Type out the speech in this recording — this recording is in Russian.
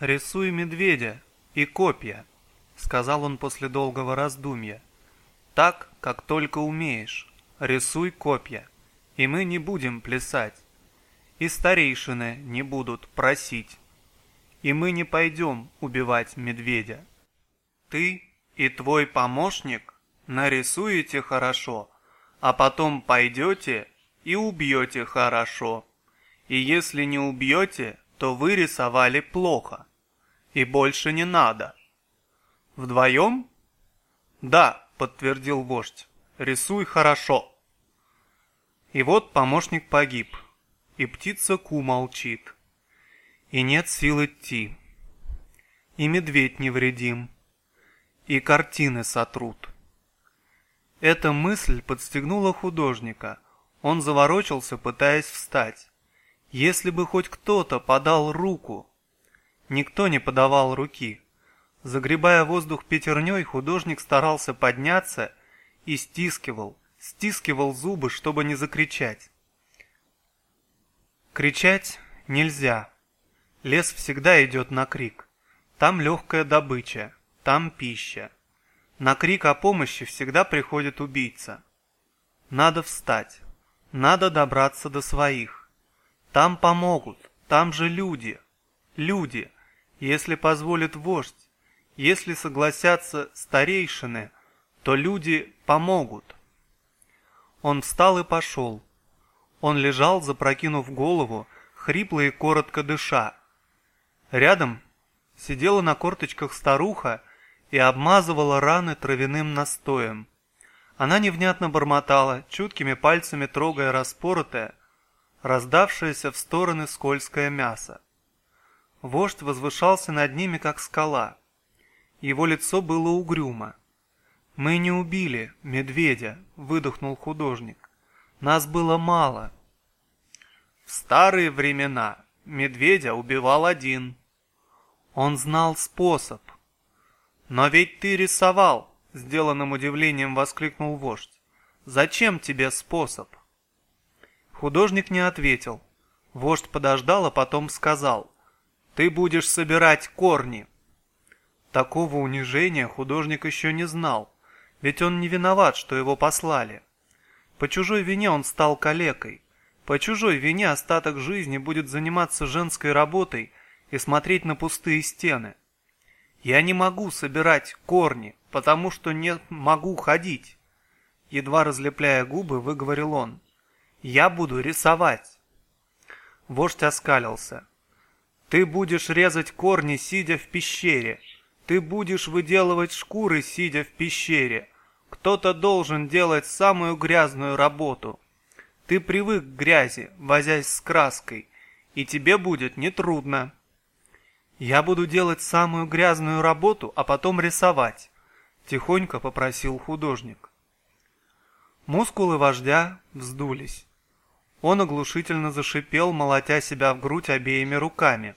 «Рисуй медведя и копья», — сказал он после долгого раздумья. «Так, как только умеешь. Рисуй копья, и мы не будем плясать. И старейшины не будут просить. И мы не пойдем убивать медведя. Ты и твой помощник нарисуете хорошо, а потом пойдете и убьете хорошо. И если не убьете, то вы рисовали плохо. И больше не надо. Вдвоем? Да, подтвердил вождь. Рисуй хорошо. И вот помощник погиб, и птица Ку молчит, и нет сил идти, и медведь невредим, и картины сотрут. Эта мысль подстегнула художника. Он заворочился, пытаясь встать. Если бы хоть кто-то подал руку. Никто не подавал руки. Загребая воздух пятерней, художник старался подняться и стискивал, стискивал зубы, чтобы не закричать. Кричать нельзя. Лес всегда идет на крик. Там легкая добыча, там пища. На крик о помощи всегда приходит убийца. Надо встать, надо добраться до своих. Там помогут, там же люди. Люди, если позволит вождь, если согласятся старейшины, то люди помогут. Он встал и пошел. Он лежал, запрокинув голову, хрипло и коротко дыша. Рядом сидела на корточках старуха и обмазывала раны травяным настоем. Она невнятно бормотала, чуткими пальцами трогая распоротое, раздавшееся в стороны скользкое мясо. Вождь возвышался над ними, как скала. Его лицо было угрюмо. «Мы не убили медведя», — выдохнул художник. «Нас было мало». В старые времена медведя убивал один. Он знал способ. «Но ведь ты рисовал!» — сделанным удивлением воскликнул вождь. «Зачем тебе способ?» Художник не ответил. Вождь подождал, а потом сказал. «Ты будешь собирать корни». Такого унижения художник еще не знал, ведь он не виноват, что его послали. По чужой вине он стал калекой. По чужой вине остаток жизни будет заниматься женской работой и смотреть на пустые стены. Я не могу собирать корни, потому что не могу ходить. Едва разлепляя губы, выговорил он. Я буду рисовать. Вождь оскалился. Ты будешь резать корни, сидя в пещере. Ты будешь выделывать шкуры, сидя в пещере. Кто-то должен делать самую грязную работу. Ты привык к грязи, возясь с краской, и тебе будет нетрудно. Я буду делать самую грязную работу, а потом рисовать, тихонько попросил художник. Мускулы вождя вздулись. Он оглушительно зашипел, молотя себя в грудь обеими руками.